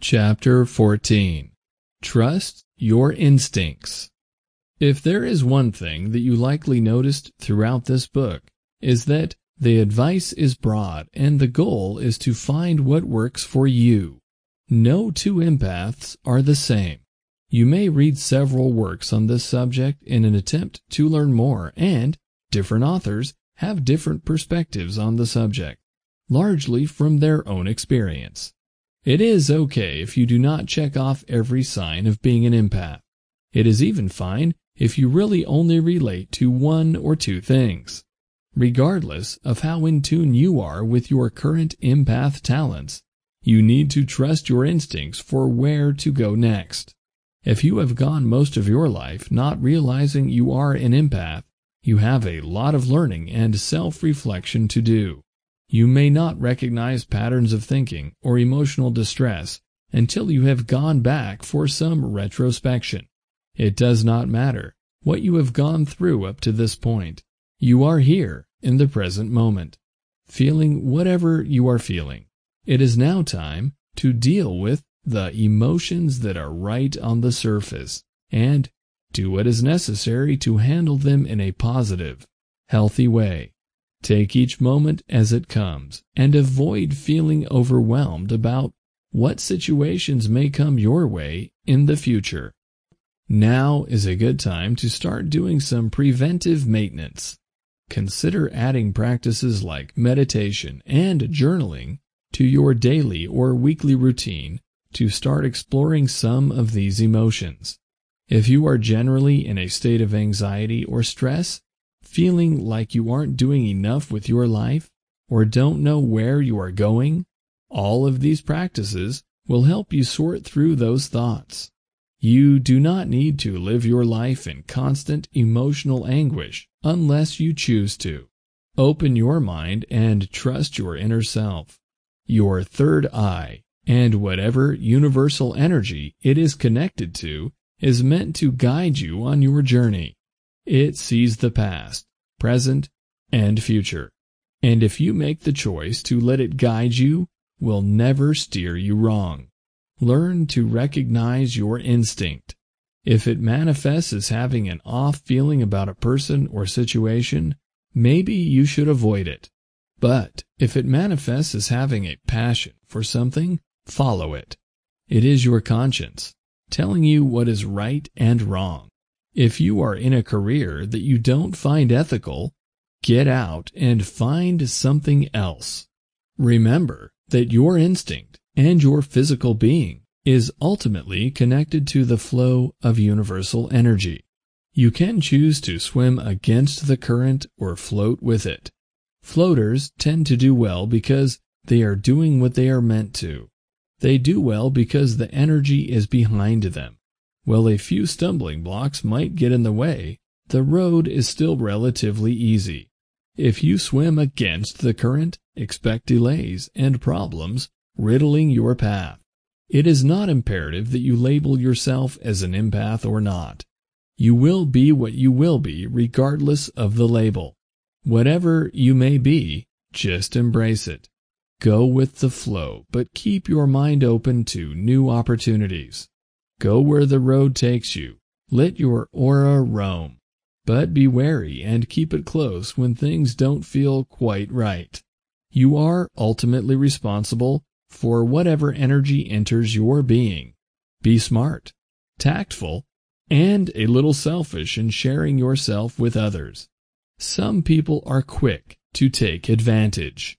Chapter 14 Trust Your Instincts If there is one thing that you likely noticed throughout this book, is that the advice is broad and the goal is to find what works for you. No two empaths are the same. You may read several works on this subject in an attempt to learn more, and different authors have different perspectives on the subject, largely from their own experience. It is okay if you do not check off every sign of being an empath. It is even fine if you really only relate to one or two things. Regardless of how in tune you are with your current empath talents, you need to trust your instincts for where to go next. If you have gone most of your life not realizing you are an empath, you have a lot of learning and self-reflection to do. You may not recognize patterns of thinking or emotional distress until you have gone back for some retrospection. It does not matter what you have gone through up to this point. You are here in the present moment, feeling whatever you are feeling. It is now time to deal with the emotions that are right on the surface and do what is necessary to handle them in a positive, healthy way. Take each moment as it comes and avoid feeling overwhelmed about what situations may come your way in the future. Now is a good time to start doing some preventive maintenance. Consider adding practices like meditation and journaling to your daily or weekly routine to start exploring some of these emotions. If you are generally in a state of anxiety or stress, feeling like you aren't doing enough with your life or don't know where you are going, all of these practices will help you sort through those thoughts. You do not need to live your life in constant emotional anguish unless you choose to. Open your mind and trust your inner self, your third eye, and whatever universal energy it is connected to is meant to guide you on your journey. It sees the past, present, and future. And if you make the choice to let it guide you, will never steer you wrong. Learn to recognize your instinct. If it manifests as having an off feeling about a person or situation, maybe you should avoid it. But if it manifests as having a passion for something, follow it. It is your conscience, telling you what is right and wrong. If you are in a career that you don't find ethical, get out and find something else. Remember that your instinct and your physical being is ultimately connected to the flow of universal energy. You can choose to swim against the current or float with it. Floaters tend to do well because they are doing what they are meant to. They do well because the energy is behind them. While a few stumbling blocks might get in the way, the road is still relatively easy. If you swim against the current, expect delays and problems riddling your path. It is not imperative that you label yourself as an empath or not. You will be what you will be regardless of the label. Whatever you may be, just embrace it. Go with the flow, but keep your mind open to new opportunities. Go where the road takes you. Let your aura roam. But be wary and keep it close when things don't feel quite right. You are ultimately responsible for whatever energy enters your being. Be smart, tactful, and a little selfish in sharing yourself with others. Some people are quick to take advantage.